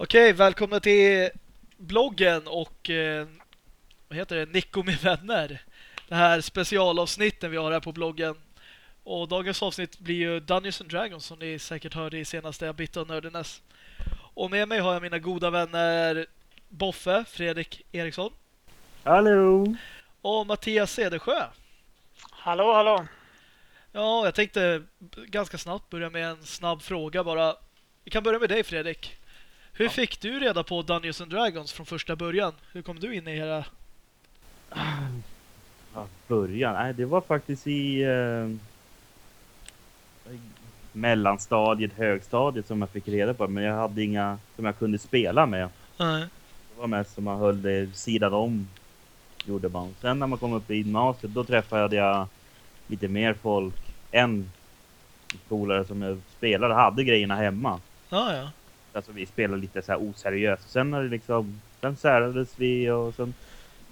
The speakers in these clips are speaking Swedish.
Okej, välkomna till bloggen och eh, vad heter det? Nico med vänner. Det här specialavsnitten vi har här på bloggen. Och dagens avsnitt blir ju Dungeons and Dragons som ni säkert hörde i senaste Bit of Nerdiness. Och med mig har jag mina goda vänner Boffe, Fredrik Eriksson. Hallå! Och Mattias Cedersjö. Hallå, hallå. Ja, jag tänkte ganska snabbt börja med en snabb fråga bara. Vi kan börja med dig Fredrik. Hur ja. fick du reda på Dungeons and Dragons från första början? Hur kom du in i era... Ja, början? Nej, det var faktiskt i... Eh, mellanstadiet, högstadiet som jag fick reda på. Men jag hade inga som jag kunde spela med. Nej. Det var mest som man höll det sidan om. Gjorde man. Sen när man kom upp i gymnasiet, då träffade jag lite mer folk än polare som jag spelade. Hade grejerna hemma. Ja, ja. Alltså vi spelade lite så här oseriöst. Sen när det liksom, sen särades vi och sen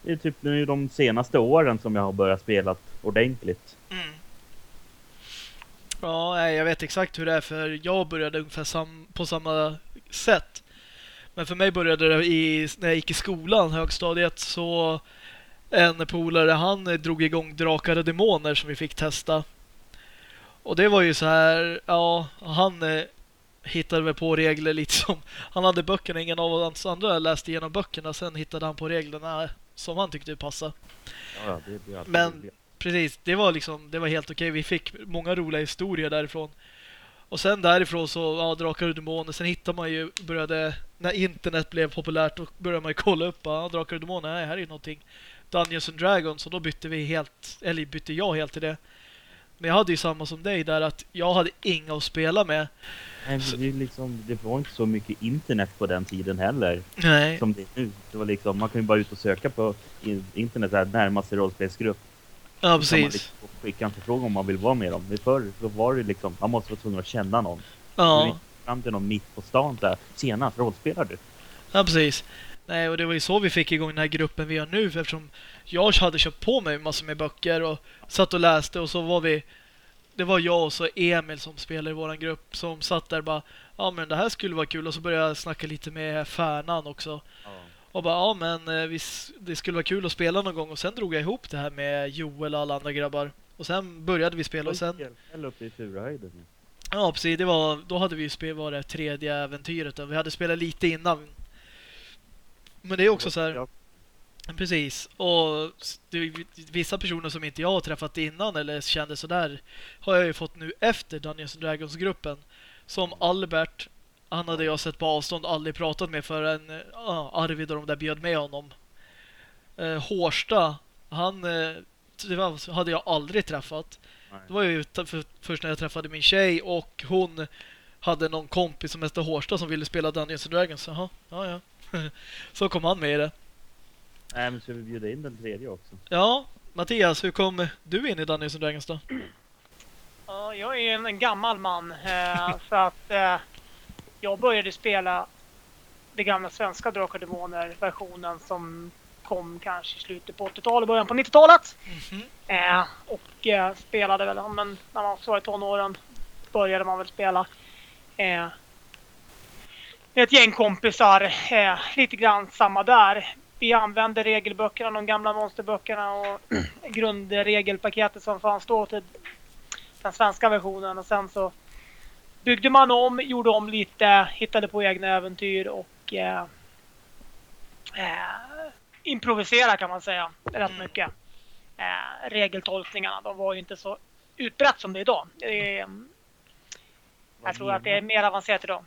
det är typ nu de senaste åren som jag har börjat spela ordentligt. Mm. Ja, jag vet exakt hur det är för jag började ungefär sam på samma sätt. Men för mig började det i, när jag gick i skolan, högstadiet, så en polare, han drog igång Drakar och Demoner som vi fick testa. Och det var ju så här, ja, han eh, hittade väl på regler lite som han hade böckerna, ingen av oss andra läste igenom böckerna, sen hittade han på reglerna som han tyckte passade. Ja, Men precis, det var liksom det var helt okej. Vi fick många roliga historier därifrån. Och sen därifrån så ja, Drakar och Demoner, sen hittade man ju började när internet blev populärt då började man ju kolla upp ja, Drakar och Demoner, nej, här är ju någonting Dungeons and Dragons och då bytte vi helt eller bytte jag helt till det. Men jag hade ju samma som dig där att jag hade inga att spela med. Nej, det, liksom, det var inte så mycket internet på den tiden heller. Nej. Som det är nu. Det var liksom, man kan ju bara ut och söka på internet här, närmaste rollspelsgrupp. Ja, precis. Man liksom skicka en förfrågan om man vill vara med dem. Men förr så var det liksom, man måste vara tvungen att känna någon. Ja. Fram till någon mitt på stan där. Senast, rollspelar du? Ja, precis. Nej, och det var ju så vi fick igång den här gruppen vi har nu. Eftersom jag hade köpt på mig massor med böcker och satt och läste och så var vi det var jag och så Emil som spelade i våran grupp som satt där bara ja men det här skulle vara kul och så började jag snacka lite med Färnan också. Ja. Och bara ja men eh, visst, det skulle vara kul att spela någon gång och sen drog jag ihop det här med Joel och alla andra grabbar. Och sen började vi spela och sen... Eller uppe i Furahöjden. Ja precis, det var, då hade vi ju spelat var det tredje äventyret. Vi hade spelat lite innan. Men det är också så här... Precis. Och vissa personer som inte jag har träffat innan eller kände sådär har jag ju fått nu efter Dungeons Dragons-gruppen. Som Albert, han hade jag sett på avstånd aldrig pratat med förrän uh, Arvid och de där bjöd med honom. Uh, Hårsta, han uh, hade jag aldrig träffat. Nej. Det var ju för, först när jag träffade min tjej och hon hade någon kompis som hette Hårsta som ville spela Dungeons Dragons. Jaha, ja ja. Så kom han med i det. Nej, men ska vi bjuda in den tredje också? Ja, Mattias, hur kom du in i Dungeons Dragons då? Ja, jag är en, en gammal man. Eh, för att eh, jag började spela det gamla svenska Drakar Demoner-versionen som kom kanske i slutet på 80-talet, början på 90-talet. Mm -hmm. eh, och eh, spelade väl, men när man var i tonåren började man väl spela. Eh, ett gäng kompisar, eh, lite grann samma där vi använde regelböckerna, de gamla monsterböckerna och grundregelpaketet som fanns då till den svenska versionen och sen så byggde man om, gjorde om lite, hittade på egna äventyr och eh, eh, improvisera kan man säga rätt mm. mycket. Eh, regeltolkningarna, de var ju inte så utbrett som det är idag. Det är, jag tror att det är mer avancerat idag.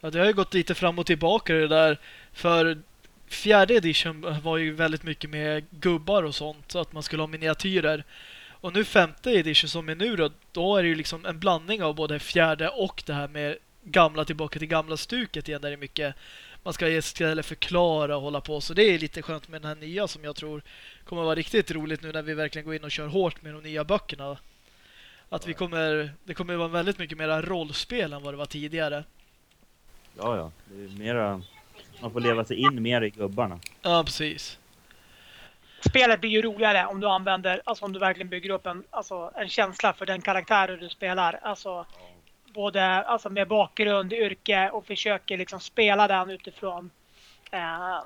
Ja, det har ju gått lite fram och tillbaka det där. För fjärde edition var ju väldigt mycket med gubbar och sånt så att man skulle ha miniatyrer. Och nu femte edition som är nu då, då är det ju liksom en blandning av både fjärde och det här med gamla tillbaka till gamla stuket igen där det är mycket man ska istället förklara och hålla på. Så det är lite skönt med den här nya som jag tror kommer vara riktigt roligt nu när vi verkligen går in och kör hårt med de nya böckerna. Att vi kommer, det kommer vara väldigt mycket mer rollspel än vad det var tidigare. Ja, ja. Det är mera man får leva sig in mer i gubbarna. Ja, precis. Spelet blir ju roligare om du använder, alltså om du verkligen bygger upp en, alltså, en känsla för den karaktären du spelar. Alltså, både alltså med bakgrund, yrke och försöker liksom spela den utifrån eh,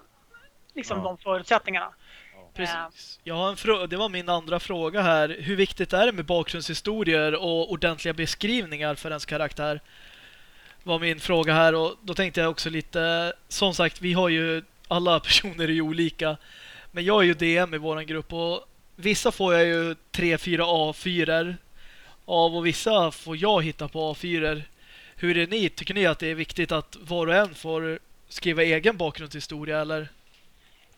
liksom Ja. de förutsättningarna. Precis. Jag har en frå- det var min andra fråga här. Hur viktigt är det med bakgrundshistorier och ordentliga beskrivningar för ens karaktär? Var min fråga här och då tänkte jag också lite, som sagt, vi har ju alla personer är ju olika. Men jag är ju DM i våran grupp och vissa får jag ju 3-4 A4 av och vissa får jag hitta på A4. Hur är ni? Tycker ni att det är viktigt att var och en får skriva egen bakgrundshistoria eller?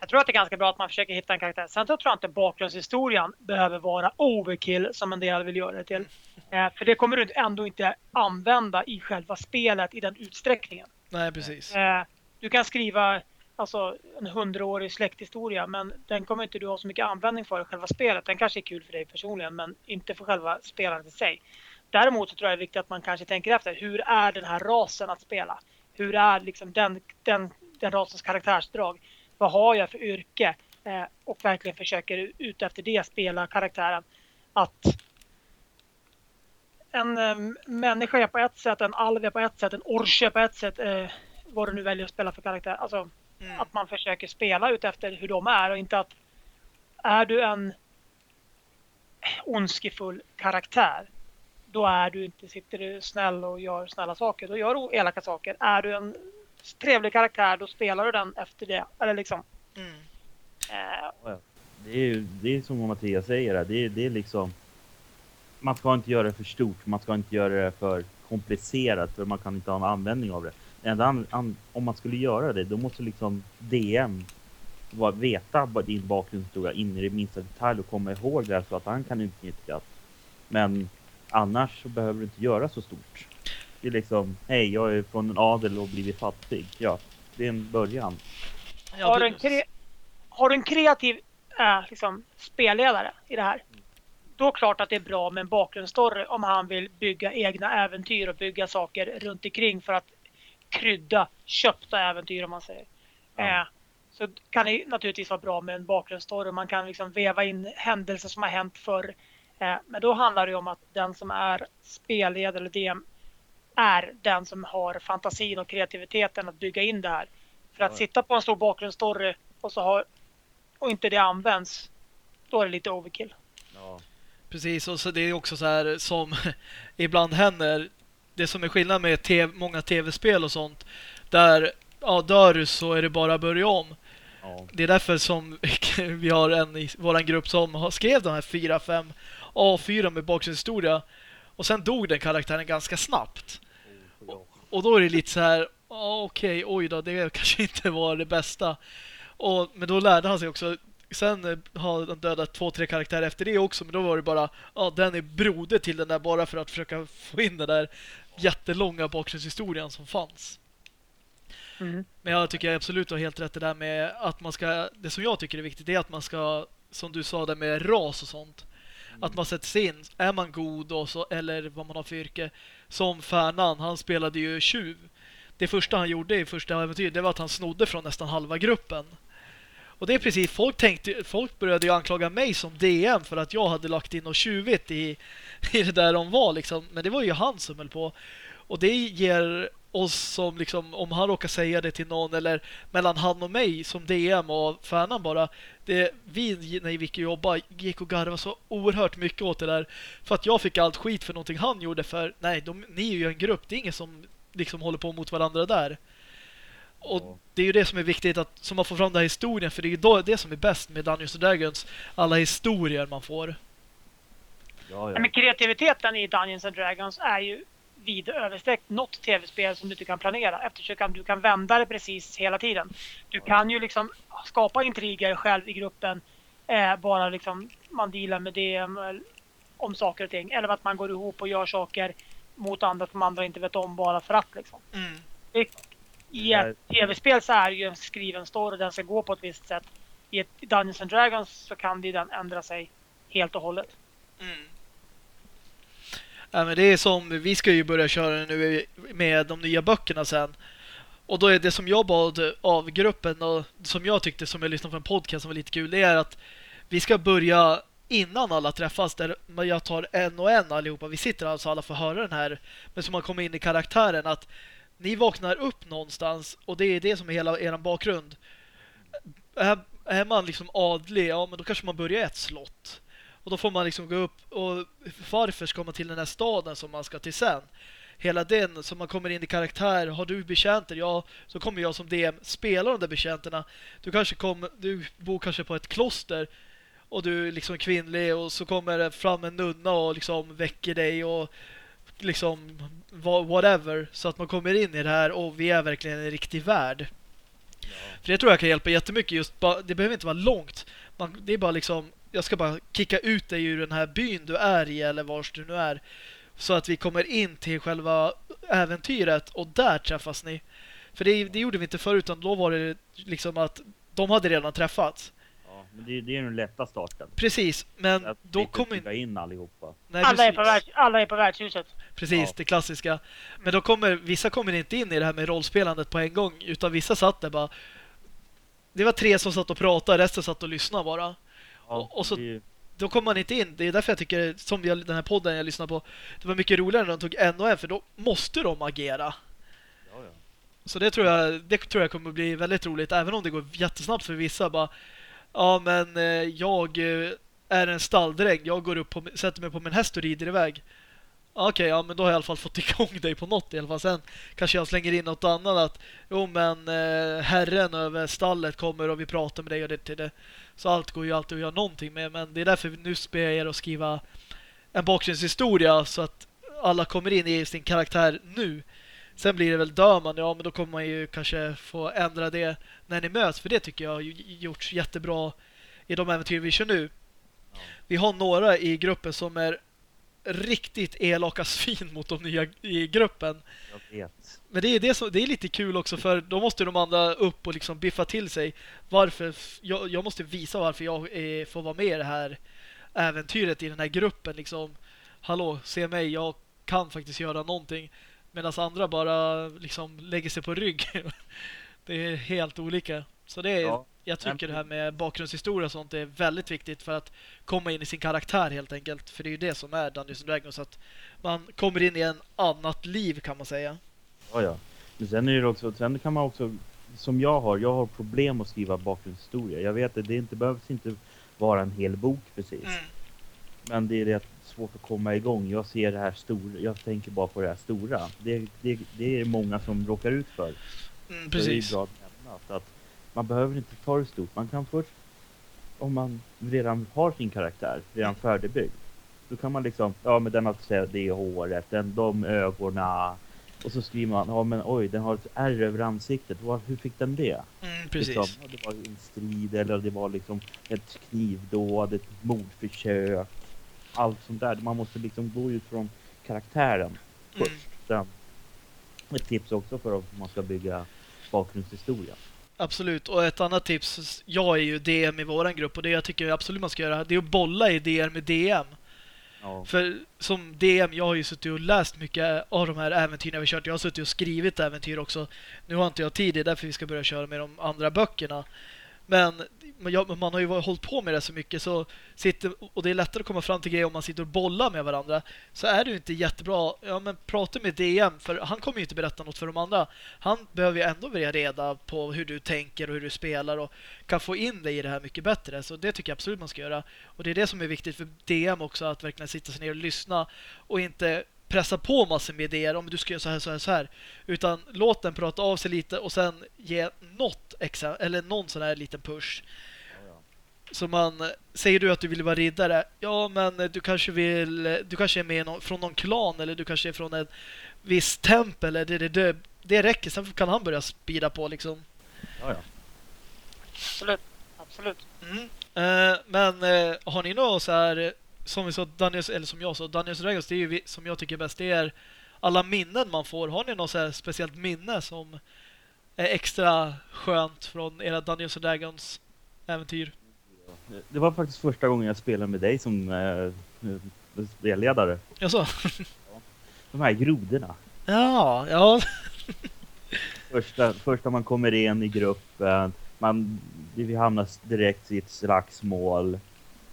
Jag tror att det är ganska bra att man försöker hitta en karaktär. Sen tror jag inte bakgrundshistorien behöver vara overkill som en del vill göra det till. Eh, för det kommer du ändå inte använda i själva spelet i den utsträckningen. Nej, precis. Eh, du kan skriva alltså, en hundraårig släkthistoria men den kommer inte du ha så mycket användning för i själva spelet. Den kanske är kul för dig personligen men inte för själva spelandet i sig. Däremot så tror jag det är viktigt att man kanske tänker efter. Hur är den här rasen att spela? Hur är liksom den, den, den rasens karaktärsdrag? Vad har jag för yrke? Eh, och verkligen försöker ut efter det spela karaktären. Att en eh, människa är på ett sätt, en alv är på ett sätt, en orch är på ett sätt. Eh, vad du nu väljer att spela för karaktär. Alltså Mm. att man försöker spela ut efter hur de är och inte att är du en ondskefull karaktär då är du inte, sitter du snäll och gör snälla saker, då gör du elaka saker. Är du en trevlig karaktär då spelar du den efter det. Eller liksom. Mm. Eh, Det är ju det är som Mattias säger, det är, det är liksom... Man ska inte göra det för stort, man ska inte göra det för komplicerat för man kan inte ha en användning av det. Det enda om man skulle göra det, då måste liksom DM vara- veta vad din bakgrundshistoria in i det minsta detalj och komma ihåg det så att han kan utnyttjas. Men annars så behöver du inte göra så stort. Är liksom, hej jag är från en adel och blivit fattig. Ja, det är en början. Ja, har, du en kre- har du en kreativ eh, liksom, spelledare i det här då är det klart att det är bra med en bakgrundsstory om han vill bygga egna äventyr och bygga saker runt omkring för att krydda köpta äventyr om man säger. Ja. Eh, så kan det naturligtvis vara bra med en bakgrundsstory. Man kan liksom veva in händelser som har hänt förr. Eh, men då handlar det ju om att den som är spelledare eller DM är den som har fantasin och kreativiteten att bygga in det här. För att Ja. sitta på en stor bakgrundsstory och, så har, och inte det används, då är det lite overkill. Ja. Precis, och så det är också så här som ibland händer. Det som är skillnad med TV, många tv-spel och sånt. Där, ja, dör du så är det bara att börja om. Ja. Det är därför som vi har en i våran grupp som har skrev de här fyra, fem A4 med bakgrundshistoria. Och sen dog den karaktären ganska snabbt. Och då är det lite så här, ja, okej, oj då, det kanske inte var det bästa. Och, men då lärde han sig också, sen eh, har han dödat två, tre karaktärer efter det också, men då var det bara, ja, den är broder till den där bara för att försöka få in den där jättelånga bakgrundshistorien som fanns. Mm. Men jag tycker absolut du har helt rätt det där med att man ska, det som jag tycker är viktigt är att man ska, som du sa där med ras och sånt, att man sätts in, är man god och så, eller vad man har för yrke. Som Färnan, han spelade ju tjuv. Det första han gjorde i första äventyret, det var att han snodde från nästan halva gruppen. Och det är precis, folk tänkte, folk började ju anklaga mig som DM för att jag hade lagt in och tjuvit i, i det där de var liksom. Men det var ju han som höll på. Och det ger oss som liksom, om han råkar säga det till någon eller mellan han och mig som DM och Färnan bara. Det, vi när vi gick och jobba gick och garvade så oerhört mycket åt det där. För att jag fick allt skit för någonting han gjorde för nej, de, ni är ju en grupp. Det är ingen som liksom håller på mot varandra där. Och Ja. det är ju det som är viktigt att som man får fram den här historien för det är ju då, det som är bäst med Dungeons and Dragons alla historier man får. Ja, ja. Men kreativiteten i Dungeons and Dragons är ju vida översträckt något tv-spel som du inte kan planera eftersom du kan vända det precis hela tiden. Du kan ju liksom skapa intriger själv i gruppen. Eh, bara liksom man dealar med det om saker och ting. Eller att man går ihop och gör saker mot andra som andra inte vet om bara för att liksom. Mm. I ett tv-spel så är det ju en skriven story, den ska gå på ett visst sätt. I ett Dungeons and Dragons så kan det den ändra sig helt och hållet. Mm. Ja, men det är som, vi ska ju börja köra nu med de nya böckerna sen. Och då är det som jag bad av gruppen och som jag tyckte som jag lyssnade på en podcast som var lite kul, det är att vi ska börja innan alla träffas där jag tar en och en allihopa. Vi sitter alltså alla får att höra den här men som man kommer in i karaktären att ni vaknar upp någonstans och det är det som är hela er bakgrund. Är, är man liksom adlig, ja men då kanske man börjar i ett slott. Och då får man liksom gå upp och varför ska man till den här staden som man ska till sen? Hela den som man kommer in i karaktär. Har du betjänter? Ja, så kommer jag som DM spela de där betjänterna. Du kanske kommer, du bor kanske på ett kloster och du är liksom kvinnlig och så kommer fram en nunna och liksom väcker dig och liksom whatever så att man kommer in i det här och vi är verkligen en riktig värld. Ja. För det tror jag kan hjälpa jättemycket just bara, det behöver inte vara långt. Man, det är bara liksom jag ska bara kicka ut dig ur den här byn du är i eller vars du nu är så att vi kommer in till själva äventyret och där träffas ni. För det, det gjorde vi inte förut utan då var det liksom att de hade redan träffats. Ja, men det, det är den lätta starten. Precis, men att då kommer inte in allihopa. Nej, alla, är på värld, alla är på värdshuset. Precis, ja. det klassiska. Men då kommer vissa kommer inte in i det här med rollspelandet på en gång utan vissa satt där bara det var tre som satt och pratade, resten satt och lyssnade bara. Och, och, så då kommer man inte in. Det är därför jag tycker som jag, den här podden jag lyssnar på det var mycket roligare när de tog en och en för då måste de agera. Ja, ja. Så det tror jag det tror jag kommer bli väldigt roligt även om det går jättesnabbt för vissa bara ja men eh, jag eh, är en stalldräng. Jag går upp på, sätter mig på min häst och rider iväg. Okej, okay, ja men då har jag i alla fall fått igång dig på något i alla fall. Sen kanske jag slänger in något annat att jo men eh, herren över stallet kommer och vi pratar med dig och det till det. Så allt går ju alltid att göra någonting med men det är därför vi nu ber jag er att skriva en bakgrundshistoria så att alla kommer in i sin karaktär nu. Sen blir det väl dör man, ja men då kommer man ju kanske få ändra det när ni möts för det tycker jag har gjorts jättebra i de äventyr vi kör nu. Vi har några i gruppen som är riktigt elaka svin mot de nya i gruppen. Jag vet. Men det är, det, som, det är lite kul också för då måste de andra upp och liksom biffa till sig. Varför jag, jag måste visa varför jag är, får vara med i det här äventyret i den här gruppen. Liksom, hallå, se mig, jag kan faktiskt göra någonting. Medan andra bara liksom lägger sig på rygg. det är helt olika. Så det är, ja. Jag tycker det här med bakgrundshistoria och sånt är väldigt viktigt för att komma in i sin karaktär helt enkelt. För det är ju det som är Dungeons Dragons. Att man kommer in i en annat liv kan man säga. Ja, ja. Men sen är det också, sen kan man också, som jag har, jag har problem att skriva bakgrundshistoria. Jag vet att det inte behövs inte vara en hel bok precis. Mm. Men det är rätt svårt att komma igång. Jag ser det här stora, jag tänker bara på det här stora. Det, det, det är många som råkar ut för. Mm, precis. Det är bra att nämna att man behöver inte ta det stort. Man kan först, om man redan har sin karaktär, redan färdigbyggd. Då kan man liksom, ja men den har det håret, den, de ögonen. Och så skriver man, ja men oj, den har ett ärr över ansiktet. Var, hur fick den det? Mm, precis. Liksom, det var en strid eller det var liksom ett knivdåd, ett mordförsök. Allt sånt där. Man måste liksom gå ut från karaktären mm. först. Sen, ett tips också för om man ska bygga bakgrundshistoria. Absolut, och ett annat tips, jag är ju DM i våran grupp och det jag tycker absolut man ska göra, det är att bolla idéer med DM. Ja. För som DM, jag har ju suttit och läst mycket av de här äventyren vi kört. Jag har suttit och skrivit äventyr också. Nu har inte jag tid, det är därför vi ska börja köra med de andra böckerna. Men man har ju hållit på med det så mycket så sitter, och det är lättare att komma fram till grejer om man sitter och bollar med varandra. Så är det ju inte jättebra. Ja men prata med DM för han kommer ju inte berätta något för de andra. Han behöver ju ändå börja reda på hur du tänker och hur du spelar och kan få in dig i det här mycket bättre. Så det tycker jag absolut man ska göra. Och det är det som är viktigt för DM också att verkligen sitta sig ner och lyssna och inte pressa på massor med idéer om du ska göra så här, så här, så här. Utan låt den prata av sig lite och sen ge något extra, eller någon sån här liten push. Så man, säger du att du vill vara riddare? Ja, men du kanske vill, du kanske är med någon, från någon klan eller du kanske är från en viss tempel. Det, det, det, det räcker, sen kan han börja spida på liksom. Ja, ja. Absolut, absolut. Mm. Uh, men uh, har ni något så här som vi sa, Daniels, eller som jag sa, Daniels Dragons, det är ju som jag tycker bäst, det är alla minnen man får. Har ni något så speciellt minne som är extra skönt från era Daniels Dragons äventyr? Det var faktiskt första gången jag spelade med dig som eh, spelledare. Jaså? De här grodorna. Ja, ja. första, första man kommer in i gruppen, man, vi hamnar direkt i ett slagsmål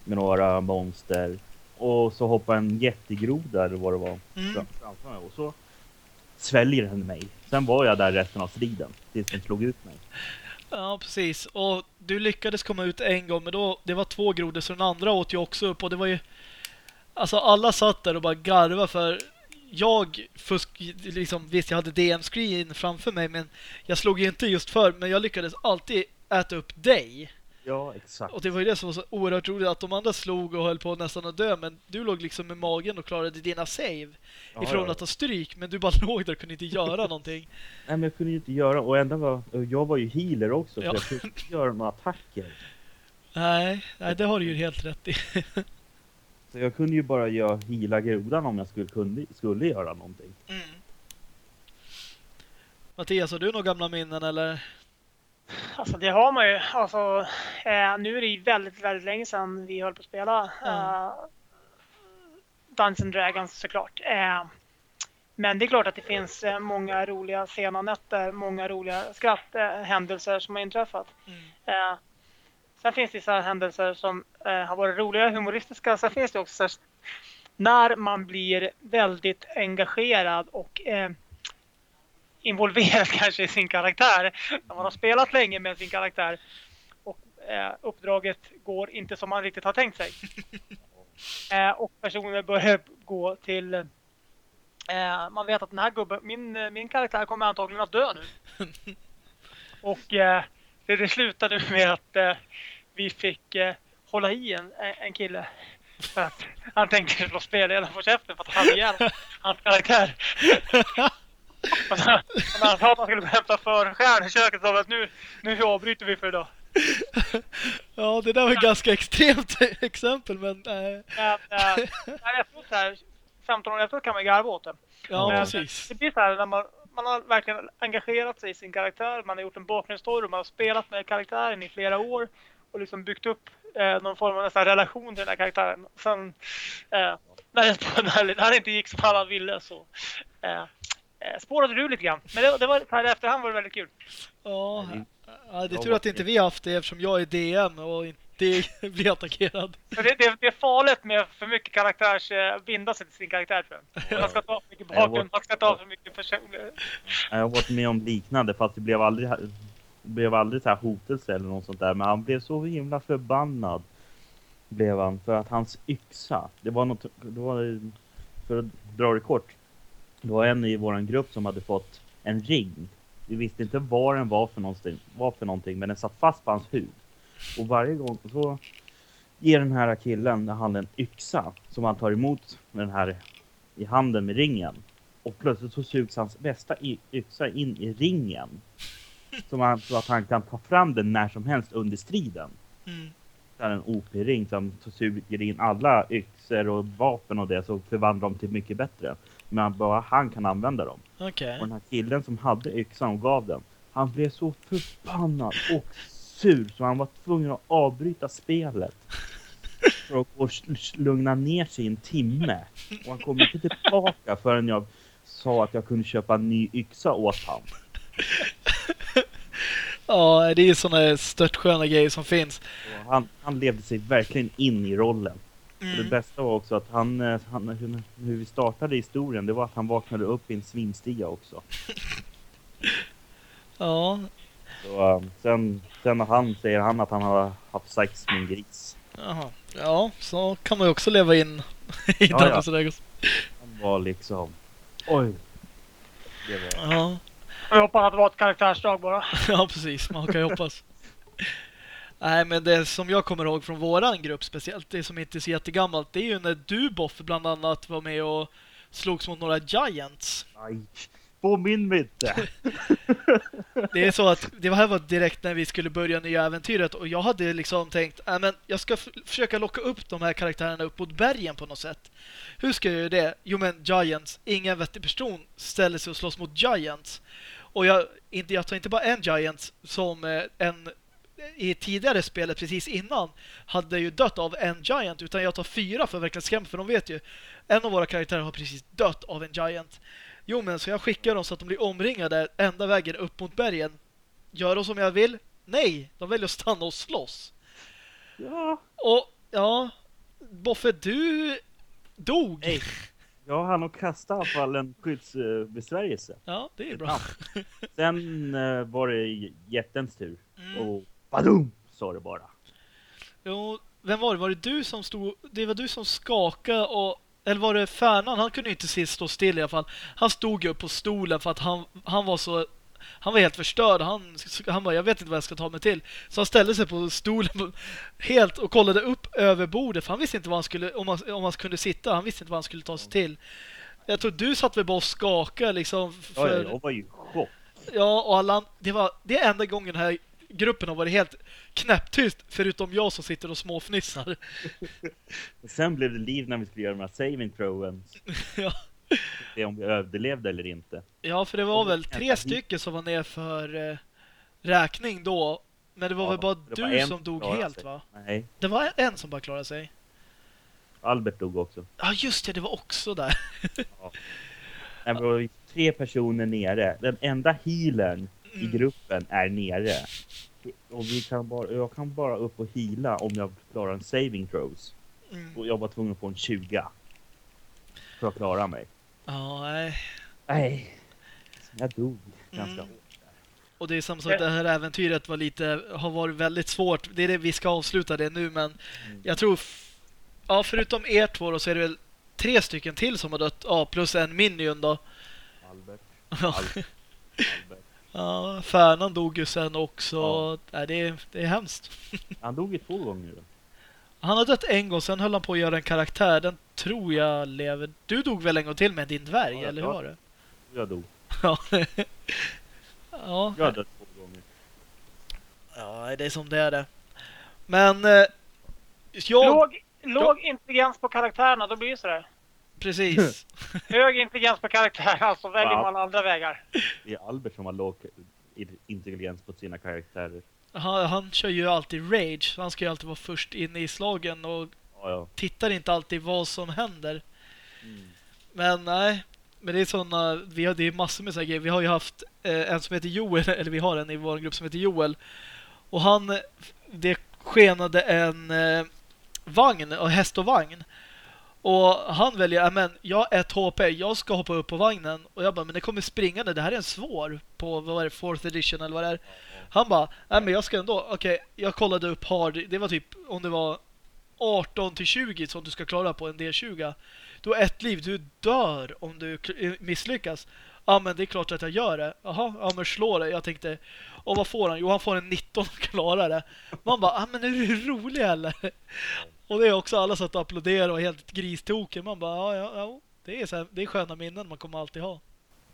med några monster. Och så hoppar en jättegroda eller vad det var Mm. fram- framför mig. Och så sväljer den mig. Sen var jag där resten av striden. Tills den slog ut mig. Ja, precis. Och du lyckades komma ut en gång, men då, det var två grodor, så den andra åt ju också upp. Och det var ju... Alltså alla satt där och bara garvade för jag fusk, liksom, visst jag hade DM-screen framför mig, men jag slog ju inte just för, men jag lyckades alltid äta upp dig. Ja, exakt. Och det var ju det som var så oerhört roligt, att de andra slog och höll på nästan att dö, men du låg liksom med magen och klarade dina save Ja, ifrån ja. att ta stryk, men du bara låg där och kunde inte göra någonting. Nej, men jag kunde ju inte göra. Och ändå var, jag var ju healer också. Ja. Så jag kunde inte göra några attacker. Nej, nej, det har du ju helt rätt i. Så jag kunde ju bara göra heala grodan om jag skulle, kunde, skulle göra någonting. Mm. Mattias, har du några gamla minnen eller? Alltså det har man ju. Alltså, eh, nu är det ju väldigt, väldigt länge sedan vi höll på att spela Ja. eh, Dungeons and Dragons såklart. Eh, men det är klart att det finns eh, många roliga sena nätter, många roliga skratthändelser som har inträffat. Mm. Eh, sen finns det så händelser som eh, har varit roliga, humoristiska. Sen finns det också när man blir väldigt engagerad och involverad kanske i sin karaktär. När man har spelat länge med sin karaktär och eh, uppdraget går inte som man riktigt har tänkt sig. Eh, och personer börjar gå till eh, man vet att den här gubben, min, min karaktär kommer antagligen att dö nu. Och eh, det, det slutade med att eh, vi fick eh, hålla i en, en kille. För att han tänkte slå spelledaren på käften för att han ihjäl hans karaktär. Så- när han sa att han skulle hämta förstjärn i köket sa vi att nu, nu avbryter vi för idag. Ja, det där var ett ganska extremt exempel, men äh, Men, äh, men efteråt så här, 15 år efteråt kan man garva åt det. ja, Men precis. Det blir så här när man, man har verkligen engagerat sig i sin karaktär, man har gjort en bakgrundsstory, man har spelat med karaktären i flera år och liksom byggt upp eh, någon form av nästan relation till den här karaktären. Sen eh, när, det, när, det, inte gick som alla ville så eh, eh, spårade du lite grann. Men det, det var, så här efterhand var det väldigt kul. Ja, Nej, ja, det är jag tur att inte vi har haft det eftersom jag är DM och inte blir attackerad. Det, det, det är farligt med för mycket karaktärs, eh, binda sig till sin karaktär tror jag. Man ska ta för mycket bakgrund, man ska ta för mycket personlig... Jag har varit med om liknande fast det blev aldrig, det blev aldrig så här hotelse eller något sånt där. Men han blev så himla förbannad. Blev han för att hans yxa, det var något, det var, för att dra det kort. Det var en i våran grupp som hade fått en ring. Vi visste inte vad den var för någonting, var för någonting men den satt fast på hans hud. Och varje gång så ger den här killen han en yxa som han tar emot med den här i handen med ringen. Och plötsligt så sugs hans bästa yxa in i ringen. Som han, så att han kan ta fram den när som helst under striden. Mm. Det är en OP-ring som suger in alla yxor och vapen och det så förvandlar de till mycket bättre. Men bara han kan använda dem. Okej. Och den här killen som hade yxan och gav den. Han blev så förbannad och sur så han var tvungen att avbryta spelet. För att gå och lugna ner sig i en timme. Och han kom inte tillbaka förrän jag sa att jag kunde köpa en ny yxa åt honom. Ja, det är sådana störtsköna grejer som finns. Han, han levde sig verkligen in i rollen. Och det Mm. bästa var också att han, eh, han hur, vi startade historien, det var att han vaknade upp i en svinstiga också. Ja, Så, um, sen, sen när han säger han att han har haft sex med en gris. Jaha. Ja, så kan man ju också leva in i Ja, Dungeons ja. Dragons. Han var liksom... Oj! Det var... Ja. Jag hoppas att det var ett karaktärsdrag bara. ja, precis. Man kan ju hoppas. Nej, men det som jag kommer ihåg från våran grupp speciellt, det som inte är så jättegammalt, det är ju när du, Boff, bland annat var med och slogs mot några Giants. Aj! Påminn mig inte! Det är så att det här var direkt när vi skulle börja nya äventyret och jag hade liksom tänkt äh, men jag ska försöka locka upp de här karaktärerna upp mot bergen på något sätt. Hur ska jag göra det? Jo men Giants, ingen vettig person ställer sig och slåss mot Giants. Och jag, inte, jag tar inte bara en Giant som eh, en i tidigare spelet precis innan hade ju dött av en Giant utan jag tar fyra för att verkligen skrämma för de vet ju en av våra karaktärer har precis dött av en Giant. Jo men så jag skickar dem så att de blir omringade ända vägen upp mot bergen. Gör de som jag vill? Nej, de väljer att stanna och slåss. Ja! Och ja, Boffe, du dog. Nej. Jag hann nog kasta i alla fall en skyddsbesvärjelse. Ja, det är bra. Sen eh, var det jättens tur. Mm. Och badum! Sa det bara. Jo, vem var det? Var det du som stod... Det var du som skakade och... Eller var det Färnan? Han kunde inte se stå still i alla fall. Han stod ju upp på stolen för att han, han var så... Han var helt förstörd. Han, han bara, jag vet inte vad jag ska ta mig till. Så han ställde sig på stolen helt och kollade upp över bordet. För han visste inte vad han skulle, om han, om han kunde sitta. Han visste inte vad han skulle ta sig till. Jag tror du satt väl bara och skakade liksom. Ja, För, jag var ju chock. Ja, och alla, det var det är enda gången den här gruppen har varit helt knäpptyst förutom jag som sitter och småfnissar. Sen blev det liv när vi skulle göra de här saving throwen. ja. Se om vi överlevde eller inte. ja, för det var väl tre stycken som var ner för eh, räkning då. Men det var Ja, väl bara det var du en som dog helt sig. va? Nej, Det var en som bara klarade sig. Albert dog också. Ja just det, det var också där. Nej, vi var tre personer nere. Den enda healern i Mm. gruppen är nere. Och vi kan bara, jag kan bara upp och heala om jag klarar en saving throws. Mm. Och jag var tvungen att få en 20. För att klara mig. Ja, nej. Nej. Jag dog ganska Mm. Och det är som sagt, det här äventyret var lite, har varit väldigt svårt. Det är det vi ska avsluta det nu, men Mm. jag tror, ja förutom er två då, så är det väl tre stycken till som har dött. Ja, plus en minion då. Albert. Ja, Albert. Albert. ja Färnan dog ju sen också. Ja. Nej, det, är, det är hemskt. Han dog ju två gånger. Han har dött en gång, sen höll han på att göra en karaktär. Den tror jag lever. Du dog väl en gång till med din dvärg, Ja, eller hur ja. var det? Jag dog. Ja. ja. Jag har dött två gånger. ja, det är som det är det. Men... Eh, jag... Låg, låg intelligens på karaktärerna, då blir det sådär. Precis. Hög intelligens på karaktärerna så väljer Ja. man andra vägar. Det är Albert som har låg intelligens på sina karaktärer. Han, han kör ju alltid rage. så Han ska ju alltid vara först inne i slagen och Ja, ja. tittar inte alltid vad som händer. Mm. Men nej. Men det är såna, vi har, det är massor med såna grejer. Vi har ju haft eh, en som heter Joel, eller vi har en i vår grupp som heter Joel. Och han, det skenade en eh, vagn, och häst och vagn. Och han väljer, men jag har ett HP, jag ska hoppa upp på vagnen. Och jag bara, men det kommer springande, det här är en svår på, vad var det, 4th edition eller vad det är. Han bara, nej men jag ska ändå, okej, jag kollade upp hard, det var typ om det var 18 till 20 som du ska klara på en D20. Du har ett liv, du dör om du eh, misslyckas. Ja men det är klart att jag gör det. Jaha, ja men slå det. Jag tänkte, och vad får han? Jo han får en 19 och klarar det. Man bara, ja men är du rolig eller? Och det är också alla satt och applåderar och är helt gristoken. Man bara, ja ja, ja. Det är, så här, det är sköna minnen man kommer alltid ha.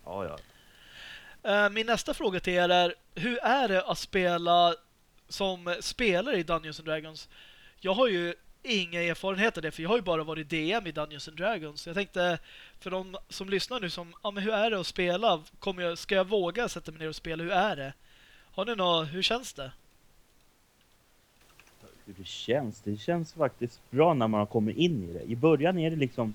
Ja, ja. Eh, Min nästa fråga till er är Hur är det att spela som spelare i Dungeons and Dragons? Jag har ju inga erfarenheter av det för jag har ju bara varit DM i Dungeons and Dragons. Jag tänkte för de som lyssnar nu som ja men hur är det att spela? Kommer jag, ska jag våga sätta mig ner och spela? Hur är det? Har ni något, hur känns det? Hur det känns? Det känns faktiskt bra när man har kommit in i det. I början är det liksom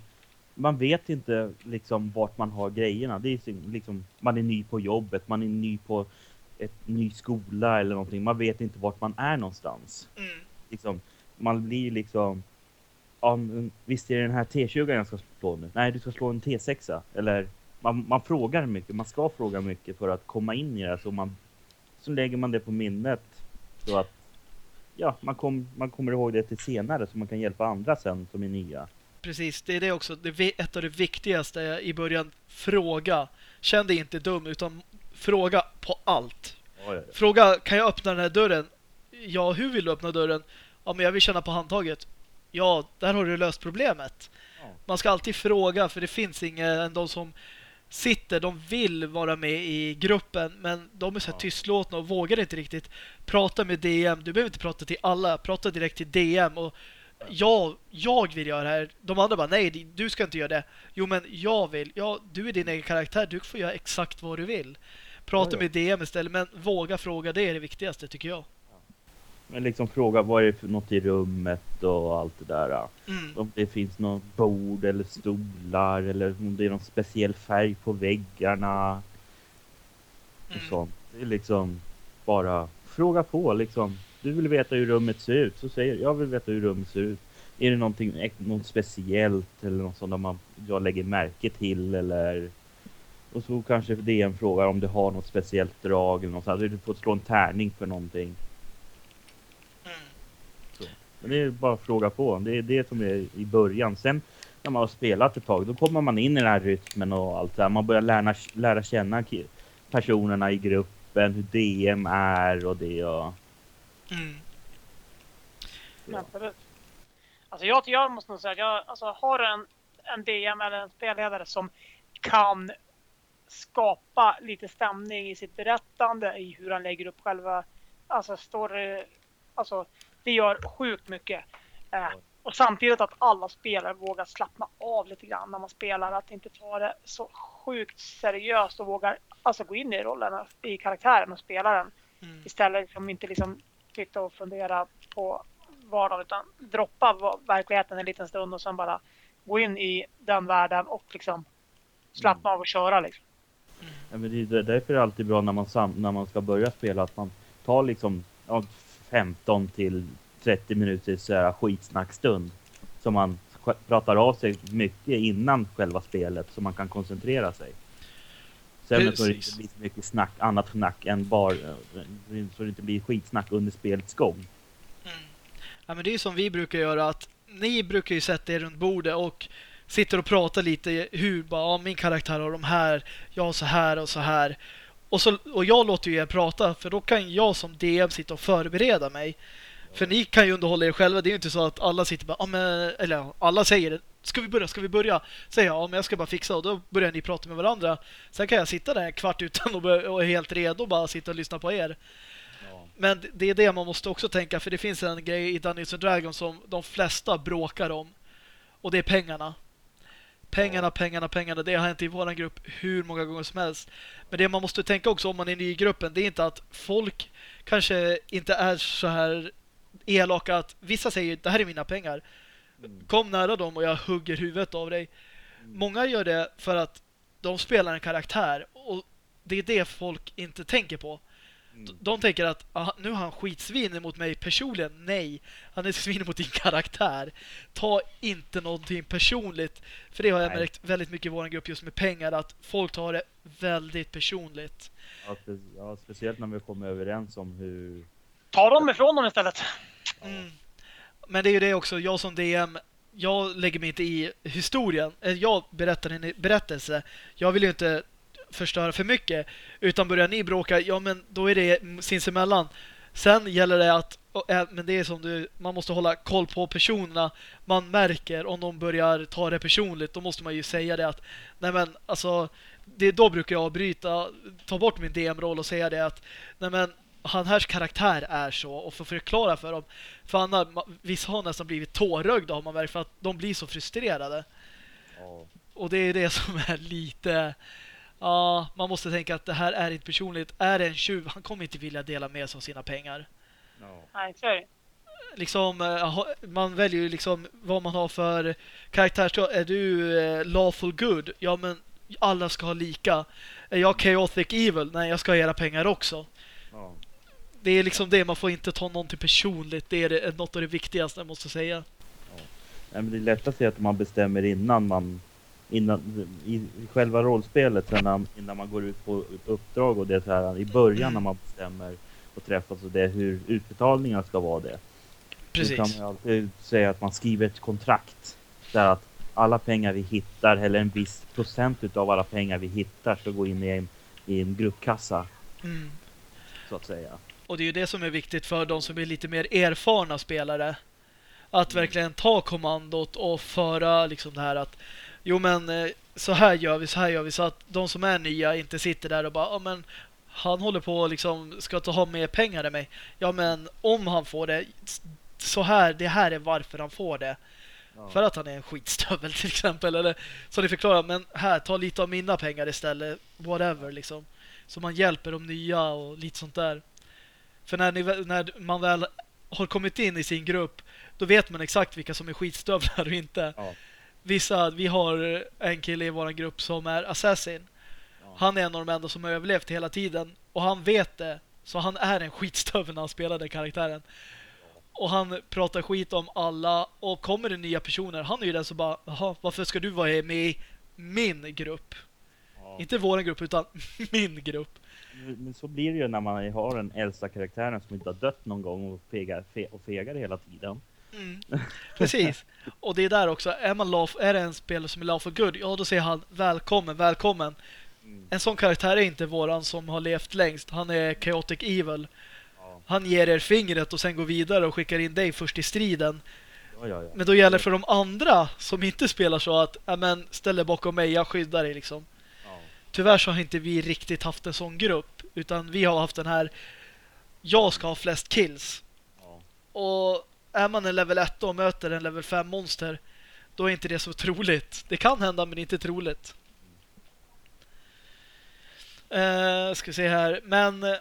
man vet inte liksom vart man har grejerna. Det är liksom, man är ny på jobbet, man är ny på ett ny skola eller någonting. Man vet inte vart man är någonstans. Mm. Liksom, man blir liksom ja, visst är det den här T20 jag ska slå nu? Nej, du ska slå en T6. Eller man, man frågar mycket, man ska fråga mycket för att komma in i det. Så, man, så lägger man det på minnet så att ja, man, kom, man kommer ihåg det till senare så man kan hjälpa andra sen som är nya. Precis, det är det också. Det är ett av det viktigaste i början. Fråga. Känn dig inte dum utan fråga på allt. Fråga, kan jag öppna den här dörren? Ja, hur vill du öppna dörren? Ja, men jag vill känna på handtaget. Ja, där har du löst problemet. Man ska alltid fråga, för det finns ingen, de som sitter, de vill vara med i gruppen, men de är så här tystlåtna och vågar inte riktigt prata med DM. Du behöver inte prata till alla, prata direkt till DM och jag, jag vill göra det här. De andra bara, nej, du ska inte göra det. Jo, men jag vill. Ja, du är din egen karaktär. Du får göra exakt vad du vill. Prata Ja, ja. med DM istället, men våga fråga. Det är det viktigaste, tycker jag. Men liksom fråga vad är det för något i rummet och allt det där. Mm. Om det finns något bord eller stolar eller om det är någon speciell färg på väggarna. och Mm. sånt. Det är liksom bara fråga på liksom. Du vill veta hur rummet ser ut så säger jag vill veta hur rummet ser ut. Är det någonting, något speciellt eller något som man, jag lägger märke till eller och så kanske DM frågar om du har något speciellt drag eller något sånt. Du får slå en tärning för någonting. Men det är bara att fråga på. Det är det som är i början. Sen när man har spelat ett tag, då kommer man in i den här rytmen och allt det Man börjar lära, lära känna personerna i gruppen, hur DM är och det och... Mm. Absolut. Alltså jag, jag måste nog säga att jag alltså, har en, en DM eller en spelledare som kan skapa lite stämning i sitt berättande, i hur han lägger upp själva alltså story. Alltså, det gör sjukt mycket. Eh, och samtidigt att alla spelare vågar slappna av lite grann när man spelar. Att inte ta det så sjukt seriöst och vågar alltså, gå in i rollen, i karaktären och spelaren. Mm. Istället för att inte liksom sitta och fundera på vardagen utan droppa verkligheten en liten stund och sen bara gå in i den världen och liksom slappna mm. av och köra liksom. Ja, men det är därför är det alltid bra när man, sam när man ska börja spela att man tar liksom ja, 15 till 30 minuter så skitsnackstund. Så man pratar av sig mycket innan själva spelet så man kan koncentrera sig. Sen så det inte blir så mycket snack, annat snack än bara så det inte blir skitsnack under spelets gång. Mm. Ja men det är som vi brukar göra att ni brukar ju sätta er runt bordet och sitter och pratar lite hur bara, ja, min karaktär har de här, jag så här och så här. Och, så, och jag låter ju er prata för då kan jag som DM sitta och förbereda mig. För ni kan ju underhålla er själva. Det är ju inte så att alla sitter bara, ja, men, eller alla säger Ska vi börja? Ska vi börja? Säger jag, ja, men jag ska bara fixa och då börjar ni prata med varandra. Sen kan jag sitta där en kvart utan och vara helt redo och bara sitta och lyssna på er. Men det är det man måste också tänka för det finns en grej i Dungeons Dragons som de flesta bråkar om. Och det är pengarna. Pengarna, pengarna, pengarna. Det har hänt i vår grupp hur många gånger som helst. Men det man måste tänka också om man är ny i gruppen, det är inte att folk kanske inte är så här elaka att vissa säger det här är mina pengar. Kom nära dem och jag hugger huvudet av dig. Många gör det för att de spelar en karaktär och det är det folk inte tänker på. Mm. De tänker att nu har han skitsvin mot mig personligen. Nej, han är svin mot din karaktär. Ta inte någonting personligt. För det har jag Nej. märkt väldigt mycket i vår grupp just med pengar. Att folk tar det väldigt personligt. Ja, spe ja speciellt när vi kommer överens om hur... Ta dem ifrån dem istället. Mm. Men det är ju det också, jag som DM jag lägger mig inte i historien. Eh, jag berättar en berättelse. Jag vill ju inte förstöra för mycket. Utan börjar ni bråka, ja men då är det sinsemellan. Sen gäller det att men det är som du, man måste hålla koll på personerna. Man märker om de börjar ta det personligt, då måste man ju säga det att nej men alltså det, då brukar jag bryta, ta bort min DM-roll och säga det att nej men han här karaktär är så och få förklara för dem. För annars, vissa har nästan blivit tårögda har man märkt för att de blir så frustrerade. Oh. Och det är det som är lite Ja, man måste tänka att det här är inte personligt. Är det en tjuv, han kommer inte vilja dela med sig av sina pengar. No. Nej, sorry. Liksom, eh, man väljer ju liksom vad man har för karaktärsdrag. Är du eh, lawful good? Ja, men alla ska ha lika. Är jag chaotic evil? Nej, jag ska ha era pengar också. No. Det är liksom det, man får inte ta någonting personligt. Det är det, något av det viktigaste jag måste säga. Ja. Nej, men det är lätt att säga att man bestämmer innan man innan, i själva rollspelet innan, innan man går ut på uppdrag och det så här i början när man bestämmer och träffas och det hur utbetalningar ska vara det. Precis. Då kan man alltid säga att man skriver ett kontrakt där att alla pengar vi hittar eller en viss procent av alla pengar vi hittar ska gå in i en, i en gruppkassa. Mm. Så att säga. Och det är ju det som är viktigt för de som är lite mer erfarna spelare. Att mm. verkligen ta kommandot och föra liksom det här att jo men eh, så här gör vi, så här gör vi så att de som är nya inte sitter där och bara, ja men han håller på liksom, ska ta ha mer pengar än mig. Ja men om han får det så här, det här är varför han får det. Ja. För att han är en skitstövel till exempel eller så ni förklarar, men här, ta lite av mina pengar istället, whatever liksom. Så man hjälper de nya och lite sånt där. För när, ni, när man väl har kommit in i sin grupp, då vet man exakt vilka som är skitstövlar och inte. Ja vissa, vi har en kille i vår grupp som är assassin. Ja. Han är en av de enda som har överlevt hela tiden. Och han vet det. Så han är en skitstövel när han spelar den karaktären. Och han pratar skit om alla. Och kommer det nya personer, han är ju den som bara, jaha, varför ska du vara med i min grupp? Ja. Inte våran grupp, utan min grupp. Men så blir det ju när man har den äldsta karaktären som inte har dött någon gång och fegar, fe, och fegar hela tiden. Mm. Precis. Och det är där också, är, man law, är det en spelare som är law for good, ja då säger han välkommen, välkommen. Mm. En sån karaktär är inte våran som har levt längst. Han är chaotic evil. Ja. Han ger er fingret och sen går vidare och skickar in dig först i striden. Ja, ja. Men då gäller för de andra som inte spelar så att, men ställ dig bakom mig, jag skyddar dig liksom. Tyvärr så har inte vi riktigt haft en sån grupp. Utan vi har haft den här, jag ska ha flest kills. Och är man en level 1 och möter en level 5 monster då är inte det så troligt. Det kan hända men inte troligt. Uh, ska se här. Men eh,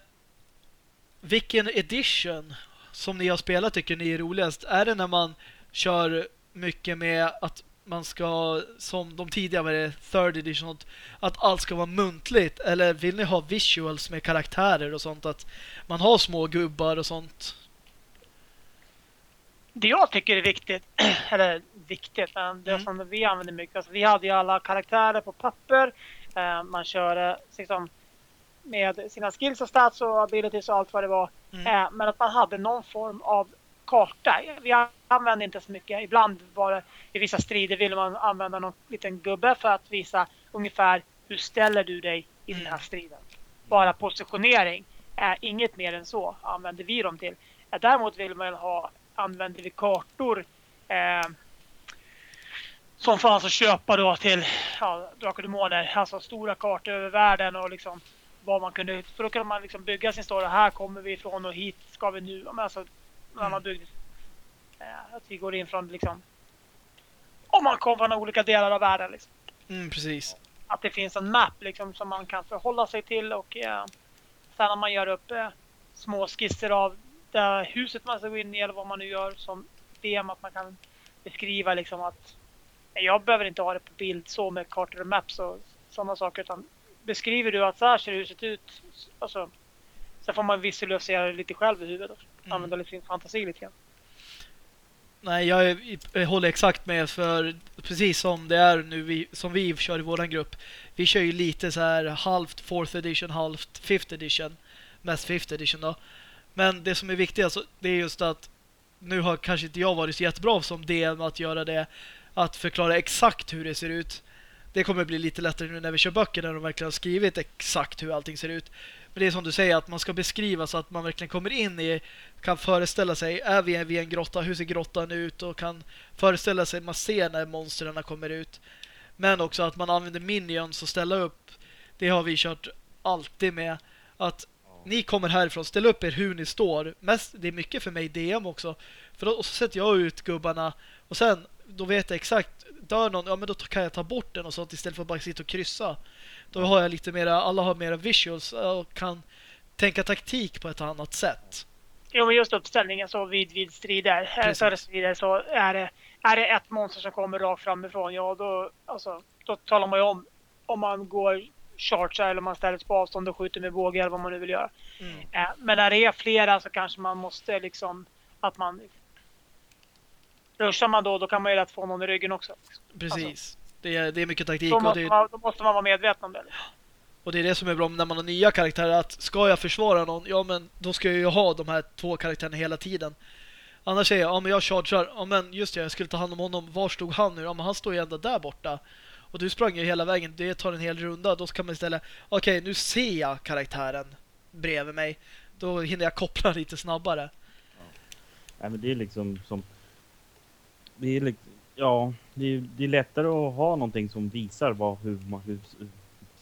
vilken edition som ni har spelat tycker ni är roligast? Är det när man kör mycket med att man ska, som de tidigare var det third edition, att- att allt ska vara muntligt? Eller vill ni ha visuals med karaktärer och sånt? Att man har små gubbar och sånt? Det jag tycker är viktigt, eller viktigt, det Mm. som vi använder mycket. Alltså, vi hade ju alla karaktärer på papper. Eh, man kör liksom med sina skills och stats och abilities och allt vad det var. Mm. Eh, men att man hade någon form av karta. Vi använde inte så mycket. Ibland var det i vissa strider ville man använda någon liten gubbe för att visa ungefär hur ställer du dig i den här striden. Bara positionering. Eh, inget mer än så använder vi dem till. Däremot vill man ha, använder vi kartor eh, som fanns att köpa då till ja, Drakar och Demoner. Alltså stora kartor över världen och liksom vad man kunde, för då kunde man liksom bygga sin story. Här kommer vi ifrån och hit ska vi nu. Men alltså, när man byggde, eh, att vi går in från liksom, om man kommer från olika delar av världen. Liksom. Mm, precis. Att det finns en map liksom, som man kan förhålla sig till och eh, sen när man gör upp eh, små skisser av det huset man ska gå in i eller vad man nu gör som DM att man kan beskriva liksom att jag behöver inte ha det på bild så med kartor och maps och sådana saker utan beskriver du att så här ser huset ut alltså, så får man visualisera det lite själv i huvudet också. Mm. Använda lite sin fantasi lite grann. Nej, jag, jag håller exakt med för precis som det är nu vi, som vi kör i våran grupp. Vi kör ju lite så här halvt fourth edition, halvt fifth edition. Mest fifth edition då. Men det som är viktigt alltså, det är just att nu har kanske inte jag varit så jättebra som DM att göra det. Att förklara exakt hur det ser ut. Det kommer bli lite lättare nu när vi kör böcker där de verkligen har skrivit exakt hur allting ser ut. Men det är som du säger att man ska beskriva så att man verkligen kommer in i kan föreställa sig, är vi vid en grotta, hur ser grottan ut och kan föreställa sig, man ser när monstren kommer ut. Men också att man använder minions och ställa upp. Det har vi kört alltid med. Att ni kommer härifrån, ställ upp er hur ni står. Mest, det är mycket för mig DM också. För då, och så sätter jag ut gubbarna och sen, då vet jag exakt, dör någon, ja men då kan jag ta bort den och sånt istället för att bara sitta och kryssa. Då har jag lite mera, alla har mera visuals och kan tänka taktik på ett annat sätt. Jo men just uppställningen så vid, vid strider, Precis. större strider så är det, är det ett monster som kommer rakt framifrån, ja då, alltså, då talar man ju om om man går charge eller man ställer sig på avstånd och skjuter med båge eller vad man nu vill göra. Mm. Eh, men när det är flera så kanske man måste liksom att man Rushar man då, då kan man ju lätt få någon i ryggen också. Precis. Det, är, det är mycket taktik Då och måste, det, man, då måste man vara medveten om det. och det är det som är bra när man har nya karaktärer. Att ska jag försvara någon, ja men då ska jag ju ha de här två karaktärerna hela tiden. Annars säger jag, ja men jag chargear, ja men just det, jag skulle ta hand om honom. Var stod han nu? Ja men han står ju ända där borta. Och du sprang ju hela vägen, det tar en hel runda. Då kan man istället, okej nu ser jag karaktären bredvid mig. Då hinner jag koppla lite snabbare. Nej, men det är liksom som... Det är liksom, ja, det är, det är lättare att ha någonting som visar vad, hur, man- hur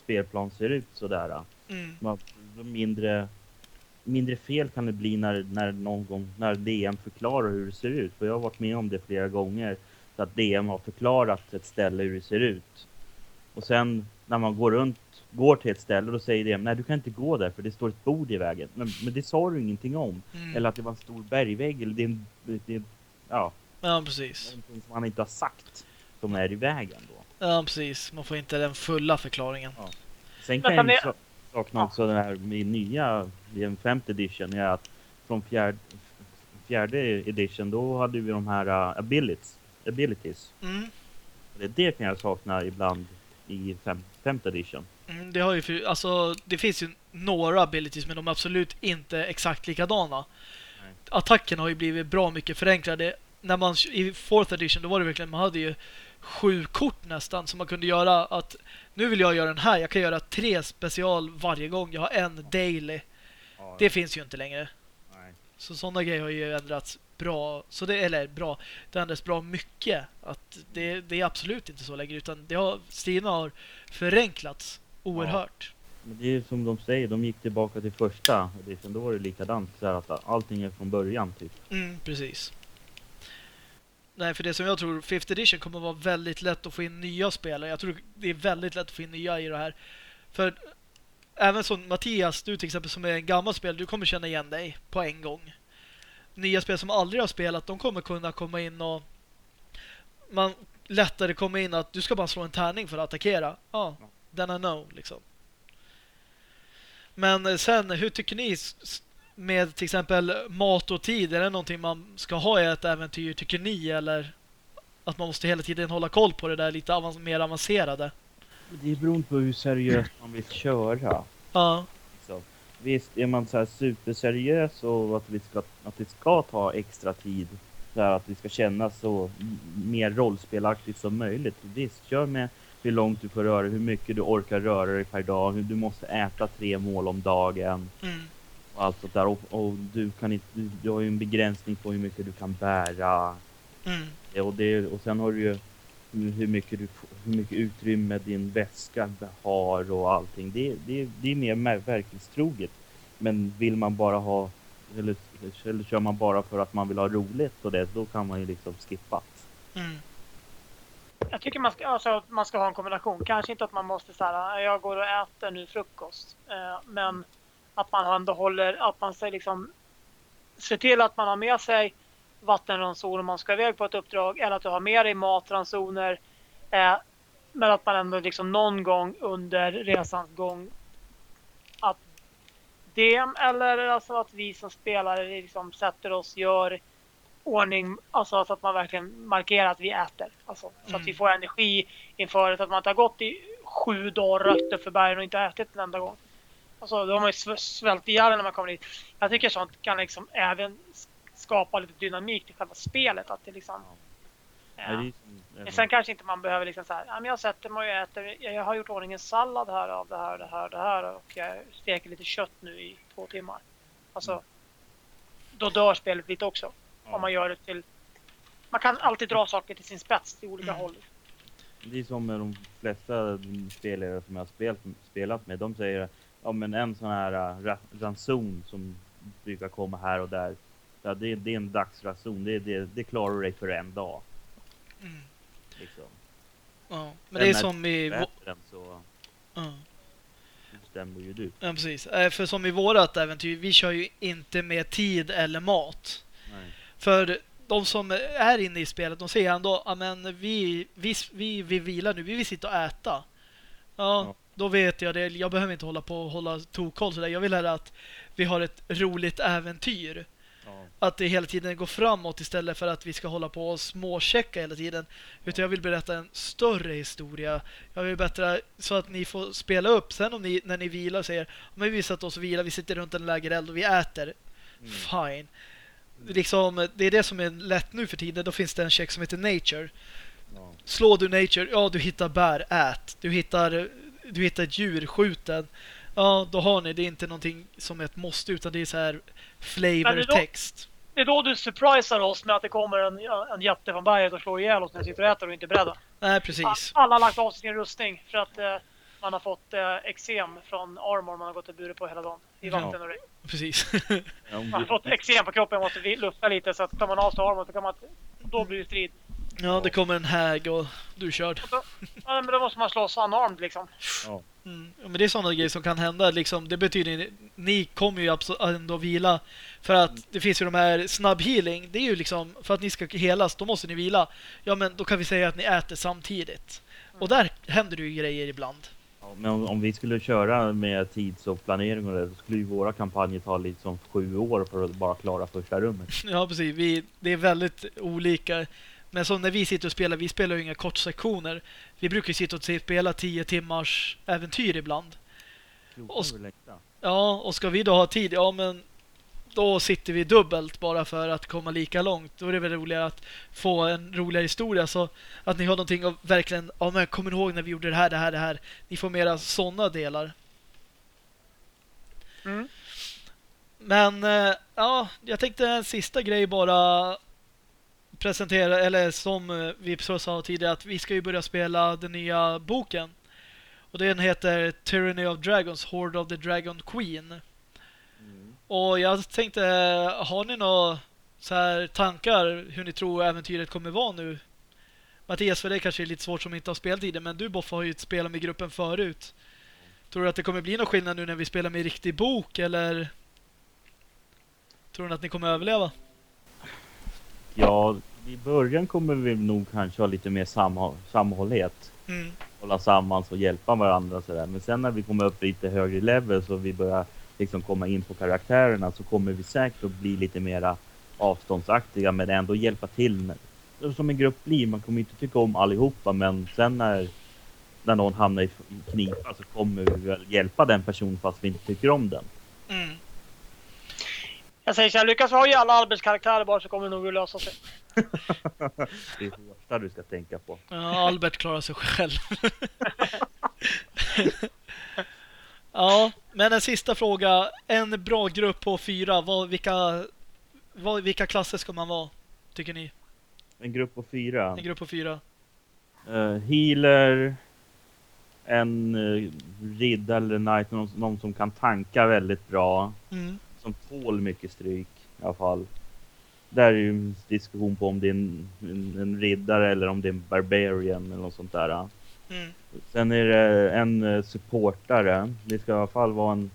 spelplan ser ut sådär. Mm. Man, mindre, mindre fel kan det bli när, när någon gång när DM förklarar hur det ser ut. För jag har varit med om det flera gånger. Så att DM har förklarat ett ställe hur det ser ut. Och sen när man går runt, går till ett ställe då säger DM nej du kan inte gå där för det står ett bord i vägen. Men, men det sa du ingenting om. Mm. Eller att det var en stor bergvägg eller det är en, det är, ja, Ja precis. någonting som han inte har sagt som är i vägen då. Ja precis. Man får inte den fulla förklaringen. Sen Men kan jag ju sakna också det här med nya, i en femte edition, är att från fjärde, fjärde edition, då hade vi de här uh, abilities. Abilities. Mm. Det, det kan jag sakna ibland i fem, femte edition. Mm, det har ju för, alltså, det finns ju några abilities men de är absolut inte exakt likadana. Nej. Attacken har ju blivit bra mycket förenklade. När man i fourth edition då var det verkligen man hade ju sju kort nästan som man kunde göra att nu vill jag göra den här. Jag kan göra tre special varje gång. Jag har en daily. Ja, Det finns ju inte längre. nej. Så sådana grejer har ju ändrats bra. Så det, eller bra, det ändras bra mycket. Att det, det är absolut inte så längre utan det har, stilarna har förenklats oerhört. Men det är som de säger, de gick tillbaka till första edition. Då var det likadant. Så här att allting är från början typ. Mm, precis. Nej, för det som jag tror, 5th edition kommer vara väldigt lätt att få in nya spelare. Jag tror det är väldigt lätt att få in nya i det här. För även som Mattias, du till exempel som är en gammal spelare, du kommer känna igen dig på en gång. Nya spelare som aldrig har spelat, de kommer kunna komma in och man lättare komma in att du ska bara slå en tärning för att attackera. Ja, then I know liksom. Men eh, sen, hur tycker ni med till exempel mat och tid? Är det någonting man ska ha i ett äventyr, tycker ni? Eller att man måste hela tiden hålla koll på det där lite avans- mer avancerade? Det är beroende på hur seriöst man vill köra. Ja. Visst, är man så här superseriös och att vi ska, att det ska ta extra tid. Så här att vi ska känna så mer rollspelaktigt som möjligt. Visst, kör med hur långt du får röra dig, hur mycket du orkar röra dig per dag, hur du måste äta tre mål om dagen mm, och allt sånt där. Och, och du kan inte, du, du har ju en begränsning på hur mycket du kan bära. mm, Ja, Och, det, och sen har du ju hur mycket, du, hur mycket utrymme din väska har och allting. Det, det, det är mer verklighetstroget. Men vill man bara ha, eller, eller kör man bara för att man vill ha roligt och det, då kan man ju liksom skippa. mm, Jag tycker man ska, alltså, man ska ha en kombination. Kanske inte att man måste så här, ah, jag går och äter nu frukost. Eh, men att man ändå håller, att man säger liksom ser till att man har med sig vattenransoner om man ska iväg på ett uppdrag eller att du har med dig matransoner. Eh, men att man ändå liksom någon gång under resans gång att det eller alltså att vi som spelare liksom sätter oss, gör ordning, alltså så att man verkligen markerar att vi äter. Alltså, så att vi Mm. får energi inför det. Att man inte har gått i sju dagar upp för bergen och inte ätit en enda gång. Alltså, då har man ju sv- svällt ihjäl när man kommer dit. Jag tycker sånt kan liksom även skapa lite dynamik till själva spelet. Att det liksom, Ja, Men sen kanske inte man behöver liksom så här, ja, men jag sätter mig och äter, jag har gjort ordning en sallad här av det här, det här, det här och jag steker lite kött nu i två timmar. Alltså, då dör spelet lite också. ja. Om man gör det till... Man kan alltid dra saker till sin spets till olika Mm. håll. Det är som med de flesta spelare som jag har spelat, med. De säger ja men en sån här uh, ra, ranson som brukar komma här och där. Ja, det, det är en dagsranson. Det, det, det klarar du dig för en dag. mm. Liksom. Ja. Men det är som i... Den så Ja. bestämmer ju du. Ja, precis. Eh, För som i vårat äventyr, vi kör ju inte med tid eller mat. Nej. För de som är inne i spelet, de säger ändå att vi, vi, vi, vi vilar nu, vi vill sitta och äta. Ja, Ja. då vet jag det. Jag behöver inte hålla på och hålla tokkoll sådär. Jag vill hellre att vi har ett roligt äventyr. Att det hela tiden går framåt istället för att vi ska hålla på och småchecka hela tiden. Utan jag vill berätta en större historia. Jag vill berätta så att ni får spela upp. Sen om ni, när ni vilar, säger men vi sätter oss och vilar, vi sitter runt en lägereld och vi äter. Mm. Fine. Liksom, det är det som är lätt nu för tiden. Då finns det en check som heter Nature. Ja. Slår du Nature, ja du hittar bär, ät. Du hittar, du hittar djur, skjut den. Ja, då har ni. Det är inte någonting som är ett måste utan det är så här Men flavor det är då- text. Det är då du surprisar oss med att det kommer en, en jätte från berget och slår ihjäl oss när vi sitter och äter och inte är beredda. Nej, precis. Alla har lagt av sig sin rustning för att eh, man har fått eh, eksem från armor man har gått och burit på hela dagen. I Ja. vatten och regn. Precis. Ja, Man har fått eksem på kroppen och måste vi- lufta lite så att tar man av sig armor så kan man... Då blir det strid. Ja, det kommer en hag och du är körd. Då, ja, men då måste man slåss unarmed liksom. ja. Mm. Men det är sådana grejer som kan hända. Liksom, det betyder ni kommer ju ändå vila. För att det finns ju de här snabb healing. Det är ju liksom för att ni ska helas, då måste ni vila. Ja, men då kan vi säga att ni äter samtidigt. Och där händer det ju grejer ibland. ja. Ja, men om, om vi skulle köra med tids och planering och det, så skulle ju våra kampanjer ta liksom sju år för att bara klara första rummet. Ja, precis. Vi, det är väldigt olika. Men som när vi sitter och spelar, vi spelar ju inga kortsektioner. Vi brukar ju sitta och spela 10 timmars äventyr ibland. Och Ja, och ska vi då ha tid, ja men då sitter vi dubbelt bara för att komma lika långt. Då är det väl roligare att få en roligare historia så att ni har någonting att verkligen, ja men kommer ihåg när vi gjorde det här, det här, det här. Ni får mera sådana delar. Mm. Men eh, ja, jag tänkte en sista grej bara presentera, eller som eh, vi sa tidigare, att vi ska ju börja spela den nya boken. Och den heter Tyranny of Dragons, Horde of the Dragon Queen. Mm. Och jag tänkte, har ni några så här tankar hur ni tror äventyret kommer vara nu? Mattias, för dig kanske är lite svårt som inte har spelat i det, men du Boffa har ju spelat med gruppen förut. Tror du att det kommer bli någon skillnad nu när vi spelar med riktig bok, eller tror ni att ni kommer överleva? Ja, i början kommer vi nog kanske ha lite mer samhå- samhållhet. Mm. Hålla samman och hjälpa varandra sådär. Men sen när vi kommer upp lite högre level så vi börjar liksom komma in på karaktärerna så kommer vi säkert att bli lite mera avståndsaktiga men ändå hjälpa till. med- Som en grupp blir. Man kommer inte tycka om allihopa men sen när, när någon hamnar i i knipa så kommer vi väl hjälpa den personen fast vi inte tycker om den. Jag säger så här, lyckas vi ha i alla arbetskaraktärer bara så kommer det nog att lösa sig. Det är Hårsta du ska tänka på. Ja, Albert klarar sig själv. ja, men en sista fråga. En bra grupp på fyra. Vad, vilka, vad, vilka klasser ska man vara? Tycker ni? En grupp på fyra. En grupp på fyra. Uh, healer. En uh, riddare eller knight. Någon, någon som kan tanka väldigt bra. Mm. Som tål mycket stryk i alla fall. Där är ju en diskussion på om det är en, en, en riddare eller om det är en barbarian eller något sånt där. Mm. Sen är det en eh, supportare. Det ska i alla fall vara en,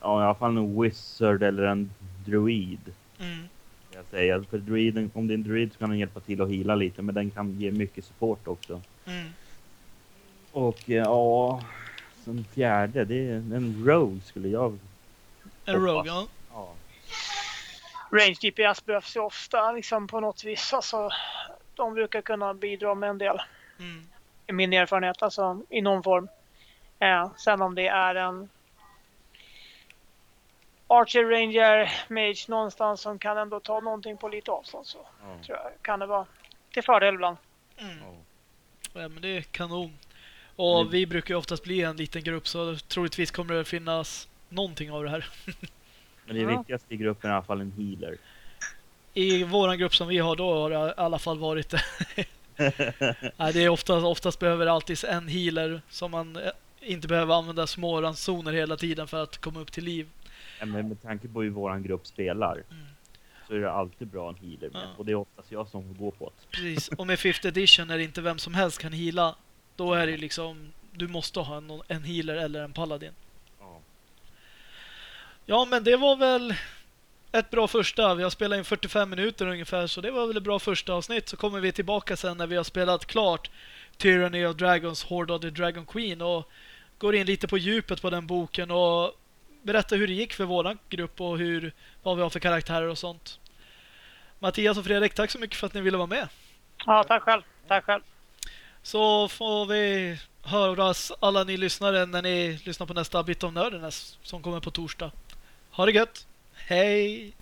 ja, i alla fall en wizard eller en druid. Mm. Jag säga. För druiden, om det är en druid så kan den hjälpa till att hila lite men den kan ge mycket support också. Mm. Och eh, ja, sen fjärde, det är en rogue skulle jag... En rogue, ja. Range GPS behövs ju ofta liksom på något vis. Alltså, de brukar kunna bidra med en del. Mm. I min erfarenhet, alltså i någon form. Eh, sen om det är en Archer Ranger Mage någonstans som kan ändå ta någonting på lite avstånd så Ja. tror jag kan det vara till fördel ibland. Mm. Ja. Ja, men det är kanon. Och Mm. vi brukar ju oftast bli en liten grupp så troligtvis kommer det finnas någonting av det här. Men det Ja. viktigaste i gruppen är i alla fall en healer. I våran grupp som vi har då har det i alla fall varit det. Det är oftast, oftast behöver alltid en healer som man eh, inte behöver använda små ransoner hela tiden för att komma upp till liv. Ja, men med tanke på hur våran grupp spelar Mm. så är det alltid bra en healer med. Ja. Och det är oftast jag som får gå på det. Precis. Och med 5th edition är det inte vem som helst kan heala. Då är det liksom, du måste ha en, en healer eller en paladin. Ja. Men det var väl ett bra första. Vi har spelat in 45 minuter ungefär, så det var väl ett bra första avsnitt. Så kommer vi tillbaka sen när vi har spelat klart Tyranny of Dragons, Horde of the Dragon Queen och går in lite på djupet på den boken och berättar hur det gick för våran grupp och hur, vad vi har för karaktärer och sånt. Mattias och Fredrik, tack så mycket för att ni ville vara med. Ja, tack själv. Tack själv. Så får vi höras alla ni lyssnare när ni lyssnar på nästa Bit of Nerdiness som kommer på torsdag. Ha det gött! Hej!